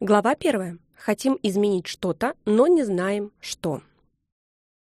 Глава первая. Хотим изменить что-то, но не знаем, что.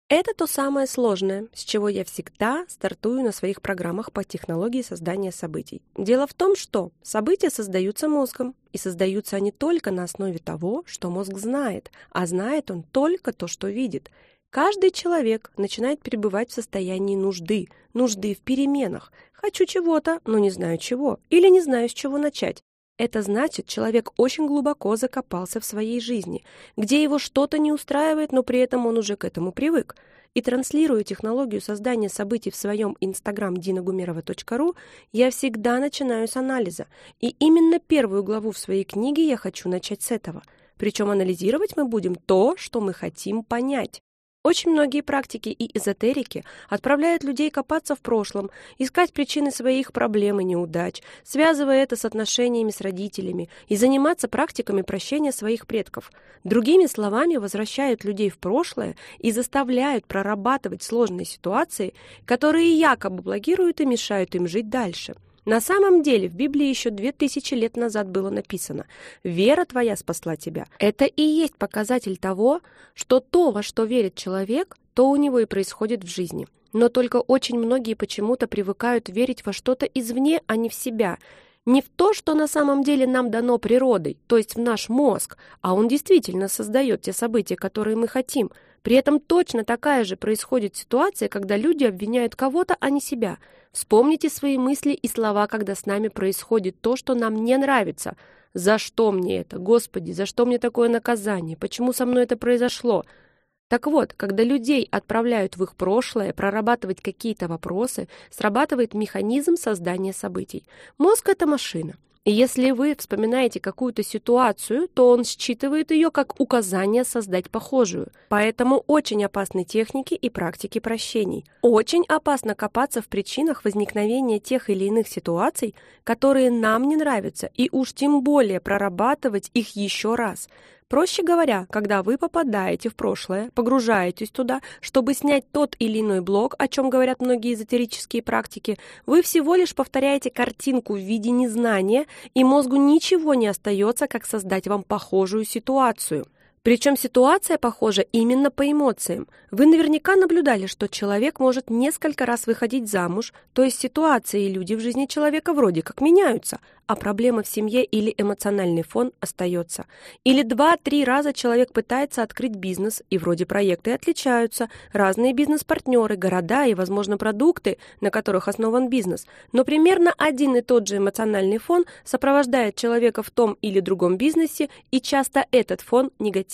Это то самое сложное, с чего я всегда стартую на своих программах по технологии создания событий. Дело в том, что события создаются мозгом, и создаются они только на основе того, что мозг знает, а знает он только то, что видит. Каждый человек начинает пребывать в состоянии нужды, нужды в переменах. Хочу чего-то, но не знаю чего, или не знаю, с чего начать. Это значит, человек очень глубоко закопался в своей жизни, где его что-то не устраивает, но при этом он уже к этому привык. И транслируя технологию создания событий в своем инстаграм dinagumерова.ру, я всегда начинаю с анализа. И именно первую главу в своей книге я хочу начать с этого. Причем анализировать мы будем то, что мы хотим понять. Очень многие практики и эзотерики отправляют людей копаться в прошлом, искать причины своих проблем и неудач, связывая это с отношениями с родителями и заниматься практиками прощения своих предков. Другими словами, возвращают людей в прошлое и заставляют прорабатывать сложные ситуации, которые якобы блокируют и мешают им жить дальше. На самом деле в Библии еще две тысячи лет назад было написано «Вера твоя спасла тебя». Это и есть показатель того, что то, во что верит человек, то у него и происходит в жизни. Но только очень многие почему-то привыкают верить во что-то извне, а не в себя – не в то, что на самом деле нам дано природой, то есть в наш мозг, а он действительно создает те события, которые мы хотим. При этом точно такая же происходит ситуация, когда люди обвиняют кого-то, а не себя. Вспомните свои мысли и слова, когда с нами происходит то, что нам не нравится. «За что мне это? Господи, за что мне такое наказание? Почему со мной это произошло?» Так вот, когда людей отправляют в их прошлое прорабатывать какие-то вопросы, срабатывает механизм создания событий. Мозг — это машина. Если вы вспоминаете какую-то ситуацию, то он считывает ее как указание создать похожую. Поэтому очень опасны техники и практики прощений. Очень опасно копаться в причинах возникновения тех или иных ситуаций, которые нам не нравятся, и уж тем более прорабатывать их еще раз – Проще говоря, когда вы попадаете в прошлое, погружаетесь туда, чтобы снять тот или иной блок, о чем говорят многие эзотерические практики, вы всего лишь повторяете картинку в виде незнания, и мозгу ничего не остается, как создать вам похожую ситуацию. Причем ситуация похожа именно по эмоциям. Вы наверняка наблюдали, что человек может несколько раз выходить замуж, то есть ситуации и люди в жизни человека вроде как меняются, а проблема в семье или эмоциональный фон остается. Или два-три раза человек пытается открыть бизнес, и вроде проекты отличаются, разные бизнес-партнеры, города и, возможно, продукты, на которых основан бизнес, но примерно один и тот же эмоциональный фон сопровождает человека в том или другом бизнесе, и часто этот фон негативный.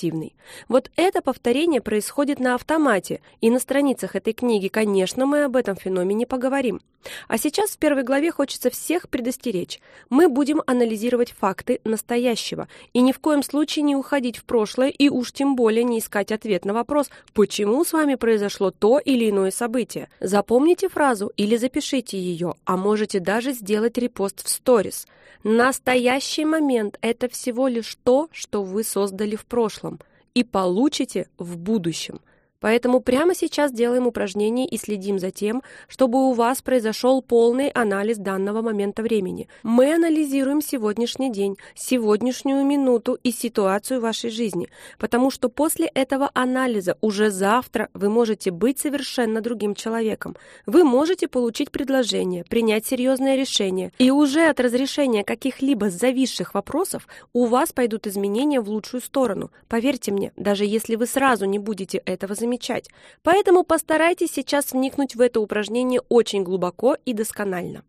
Вот это повторение происходит на автомате, и на страницах этой книги, конечно, мы об этом феномене поговорим. А сейчас в первой главе хочется всех предостеречь. Мы будем анализировать факты настоящего и ни в коем случае не уходить в прошлое и уж тем более не искать ответ на вопрос, почему с вами произошло то или иное событие. Запомните фразу или запишите ее, а можете даже сделать репост в сторис. Настоящий момент – это всего лишь то, что вы создали в прошлом и получите в будущем – Поэтому прямо сейчас делаем упражнение и следим за тем, чтобы у вас произошел полный анализ данного момента времени. Мы анализируем сегодняшний день, сегодняшнюю минуту и ситуацию вашей жизни, потому что после этого анализа уже завтра вы можете быть совершенно другим человеком. Вы можете получить предложение, принять серьезное решение, и уже от разрешения каких-либо зависших вопросов у вас пойдут изменения в лучшую сторону. Поверьте мне, даже если вы сразу не будете этого замечать, замечать, поэтому постарайтесь сейчас вникнуть в это упражнение очень глубоко и досконально.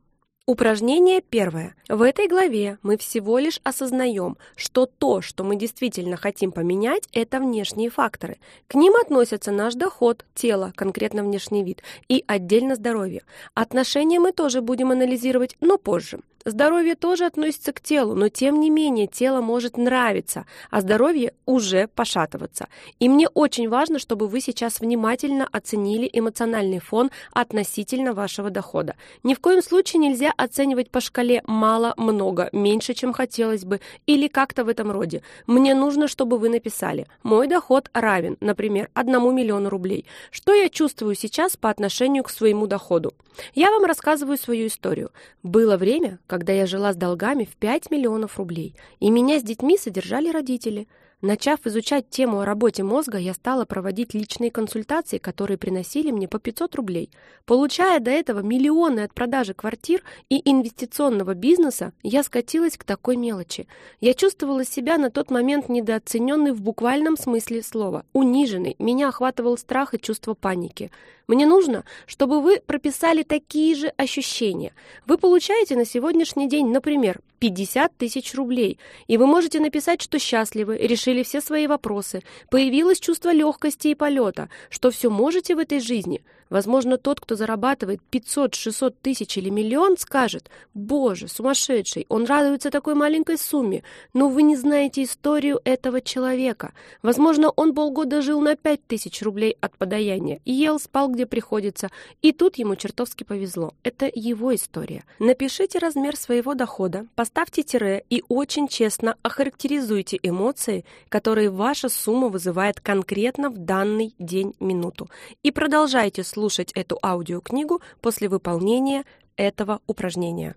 Упражнение первое. В этой главе мы всего лишь осознаем, что то, что мы действительно хотим поменять, это внешние факторы. К ним относятся наш доход, тело, конкретно внешний вид, и отдельно здоровье. Отношения мы тоже будем анализировать, но позже. Здоровье тоже относится к телу, но тем не менее тело может нравиться, а здоровье уже пошатываться. И мне очень важно, чтобы вы сейчас внимательно оценили эмоциональный фон относительно вашего дохода. Ни в коем случае нельзя оценивать по шкале мало-много, меньше, чем хотелось бы, или как-то в этом роде. Мне нужно, чтобы вы написали «Мой доход равен, например, 1 миллиону рублей». Что я чувствую сейчас по отношению к своему доходу? Я вам рассказываю свою историю. Было время, когда я жила с долгами в 5 миллионов рублей, и меня с детьми содержали родители – Начав изучать тему о работе мозга, я стала проводить личные консультации, которые приносили мне по 500 рублей. Получая до этого миллионы от продажи квартир и инвестиционного бизнеса, я скатилась к такой мелочи. Я чувствовала себя на тот момент недооцененной в буквальном смысле слова, униженной. Меня охватывал страх и чувство паники. Мне нужно, чтобы вы прописали такие же ощущения. Вы получаете на сегодняшний день, например, 50 тысяч рублей, и вы можете написать, что счастливы, решили все свои вопросы, появилось чувство легкости и полета, что все можете в этой жизни – Возможно, тот, кто зарабатывает 500-600 тысяч или миллион, скажет, «Боже, сумасшедший, он радуется такой маленькой сумме, но вы не знаете историю этого человека. Возможно, он полгода жил на 5 тысяч рублей от подаяния, ел, спал, где приходится, и тут ему чертовски повезло. Это его история. Напишите размер своего дохода, поставьте тире и очень честно охарактеризуйте эмоции, которые ваша сумма вызывает конкретно в данный день-минуту. И продолжайте слушать эту аудиокнигу после выполнения этого упражнения.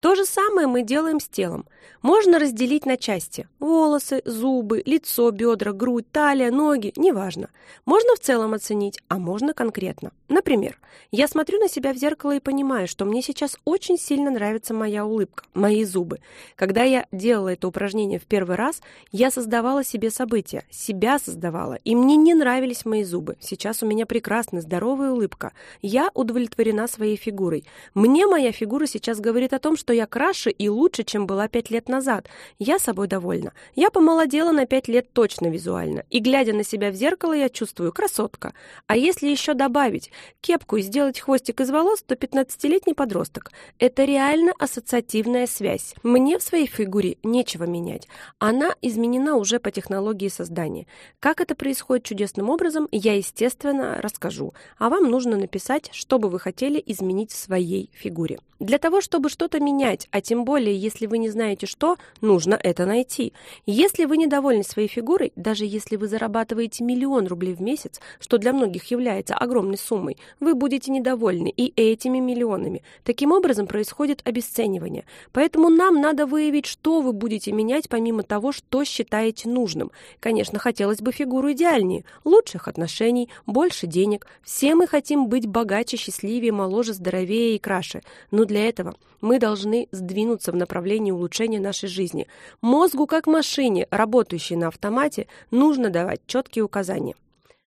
То же самое мы делаем с телом. Можно разделить на части. Волосы, зубы, лицо, бедра, грудь, талия, ноги, неважно. Можно в целом оценить, а можно конкретно. Например, я смотрю на себя в зеркало и понимаю, что мне сейчас очень сильно нравится моя улыбка, мои зубы. Когда я делала это упражнение в первый раз, я создавала себе события, себя создавала, и мне не нравились мои зубы. Сейчас у меня прекрасная, здоровая улыбка. Я удовлетворена своей фигурой. Мне моя фигура сейчас говорит о том, что что я краше и лучше, чем была пять лет назад. Я собой довольна. Я помолодела на пять лет точно визуально. И, глядя на себя в зеркало, я чувствую красотка. А если еще добавить кепку и сделать хвостик из волос, то 15-летний подросток. Это реально ассоциативная связь. Мне в своей фигуре нечего менять. Она изменена уже по технологии создания. Как это происходит чудесным образом, я, естественно, расскажу. А вам нужно написать, что бы вы хотели изменить в своей фигуре. Для того, чтобы что-то менять, а тем более, если вы не знаете что, нужно это найти. Если вы недовольны своей фигурой, даже если вы зарабатываете миллион рублей в месяц, что для многих является огромной суммой, вы будете недовольны и этими миллионами. Таким образом происходит обесценивание. Поэтому нам надо выявить, что вы будете менять помимо того, что считаете нужным. Конечно, хотелось бы фигуру идеальнее, лучших отношений, больше денег. Все мы хотим быть богаче, счастливее, моложе, здоровее и краше. Но для этого мы должны сдвинуться в направлении улучшения нашей жизни. Мозгу, как машине, работающей на автомате, нужно давать четкие указания.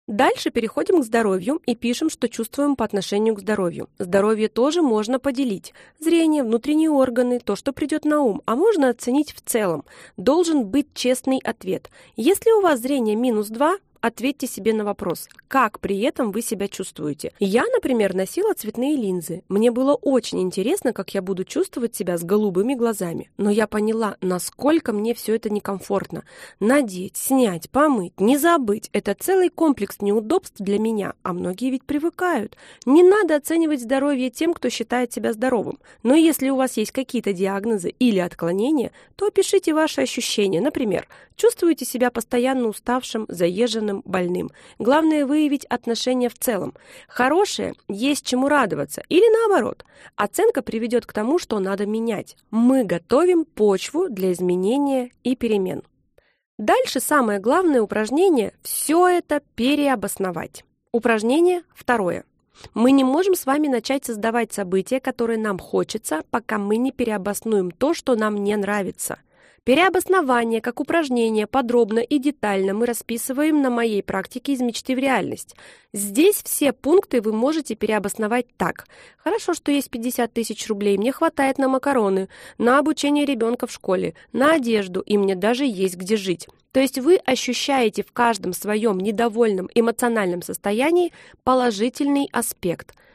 Дальше переходим к здоровью и пишем, что чувствуем по отношению к здоровью. Здоровье тоже можно поделить. Зрение, внутренние органы, то, что придет на ум, а можно оценить в целом. Должен быть честный ответ. Если у вас зрение минус 2, ответьте себе на вопрос, как при этом вы себя чувствуете. Я, например, носила цветные линзы. Мне было очень интересно, как я буду чувствовать себя с голубыми глазами. Но я поняла, насколько мне все это некомфортно. Надеть, снять, помыть, не забыть – это целый комплекс неудобств для меня, а многие ведь привыкают. Не надо оценивать здоровье тем, кто считает себя здоровым. Но если у вас есть какие-то диагнозы или отклонения, то опишите ваши ощущения. Например, чувствуете себя постоянно уставшим, заезженным, болезненным, больным. Главное выявить отношения в целом. Хорошее есть чему радоваться. Или наоборот. Оценка приведет к тому, что надо менять. Мы готовим почву для изменения и перемен. Дальше самое главное упражнение – все это переобосновать. Упражнение второе. Мы не можем с вами начать создавать события, которые нам хочется, пока мы не переобоснуем то, что нам не нравится. Переобоснование как упражнение подробно и детально мы расписываем на моей практике из мечты в реальность. Здесь все пункты вы можете переобосновать так. Хорошо, что есть 50 тысяч рублей, мне хватает на макароны, на обучение ребенка в школе, на одежду, и мне даже есть где жить. То есть вы ощущаете в каждом своем недовольном эмоциональном состоянии положительный аспект –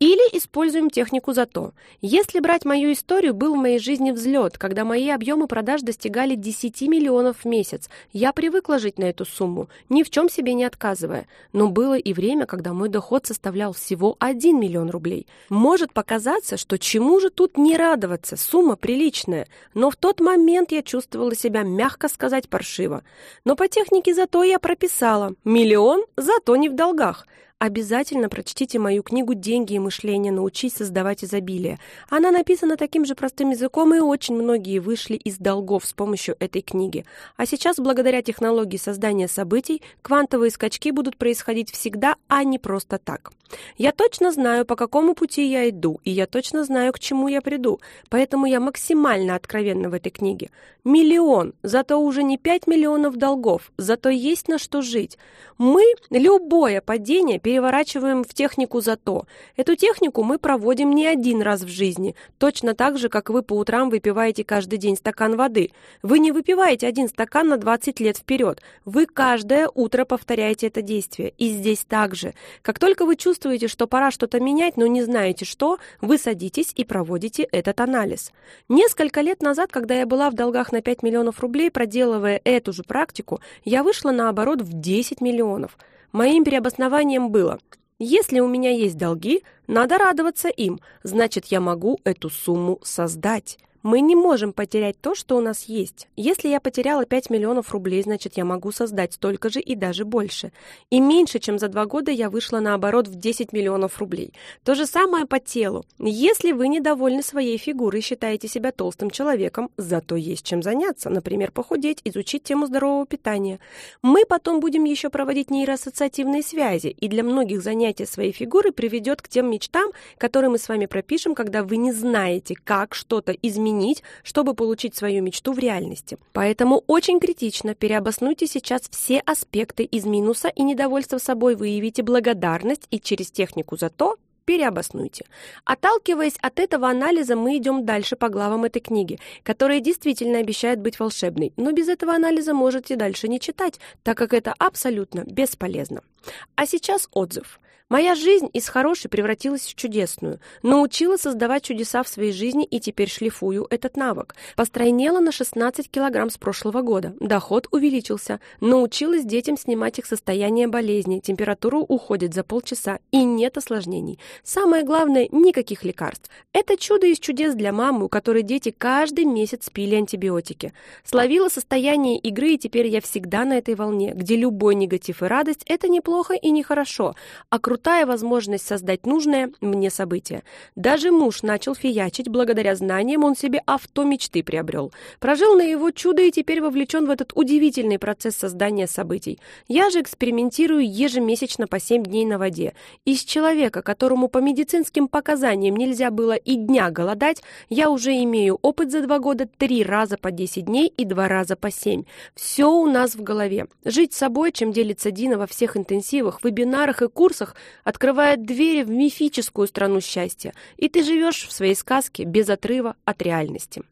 или используем технику зато. Если брать мою историю, был в моей жизни взлет, когда мои объемы продаж достигали 10 миллионов в месяц. Я привыкла жить на эту сумму, ни в чем себе не отказывая. Но было и время, когда мой доход составлял всего 1 миллион рублей. Может показаться, что чему же тут не радоваться, сумма приличная. Но в тот момент я чувствовала себя, мягко сказать, паршиво. Но по технике зато я прописала. Миллион, зато не в долгах. Обязательно прочтите мою книгу «Деньги и мышление. Научись создавать изобилие». Она написана таким же простым языком, и очень многие вышли из долгов с помощью этой книги. А сейчас, благодаря технологии создания событий, квантовые скачки будут происходить всегда, а не просто так. Я точно знаю, по какому пути я иду, и я точно знаю, к чему я приду, поэтому я максимально откровенна в этой книге. Миллион, зато уже не пять миллионов долгов, зато есть на что жить. Мы любое падение переворачиваем в технику «зато». Эту технику мы проводим не один раз в жизни, точно так же, как вы по утрам выпиваете каждый день стакан воды. Вы не выпиваете один стакан на 20 лет вперед, вы каждое утро повторяете это действие. И здесь также. Как только вы чувствуете, что пора что-то менять, но не знаете что, вы садитесь и проводите этот анализ. Несколько лет назад, когда я была в долгах на 5 миллионов рублей, проделывая эту же практику, я вышла на оборот в 10 миллионов. Моим переобоснованием было если у меня есть долги, надо радоваться им, значит, я могу эту сумму создать. Мы не можем потерять то, что у нас есть. Если я потеряла 5 миллионов рублей, значит, я могу создать столько же и даже больше. И меньше, чем за два года я вышла наоборот в 10 миллионов рублей. То же самое по телу. Если вы недовольны своей фигурой, считаете себя толстым человеком, зато есть чем заняться, например, похудеть, изучить тему здорового питания. Мы потом будем еще проводить нейроассоциативные связи, и для многих занятие своей фигурой приведет к тем мечтам, которые мы с вами пропишем, когда вы не знаете, как что-то изменить изменить, чтобы получить свою мечту в реальности. Поэтому очень критично переобоснуйте сейчас все аспекты из минуса и недовольства собой выявите благодарность и через технику за то переобоснуйте. Отталкиваясь от этого анализа, мы идем дальше по главам этой книги, которая действительно обещает быть волшебной, но без этого анализа можете дальше не читать, так как это абсолютно бесполезно. А сейчас отзыв. Моя жизнь из хорошей превратилась в чудесную. Научила создавать чудеса в своей жизни и теперь шлифую этот навык. Постройнела на 16 килограмм с прошлого года. Доход увеличился. Научилась детям снимать их состояние болезни. Температура уходит за полчаса и нет осложнений. Самое главное, никаких лекарств. Это чудо из чудес для мамы, у которой дети каждый месяц пили антибиотики. Словила состояние игры и теперь я всегда на этой волне, где любой негатив и радость – это неплохо и нехорошо, а крутая возможность создать нужное мне событие. Даже муж начал фиячить, благодаря знаниям он себе авто мечты приобрел. Прожил на его чудо и теперь вовлечен в этот удивительный процесс создания событий. Я же экспериментирую ежемесячно по 7 дней на воде. Из человека, которому по медицинским показаниям нельзя было и дня голодать, я уже имею опыт за два года три раза по 10 дней и два раза по 7. Все у нас в голове. Жить собой, чем делится Дина во всех интенсивах, вебинарах и курсах, открывает двери в мифическую страну счастья, и ты живешь в своей сказке без отрыва от реальности.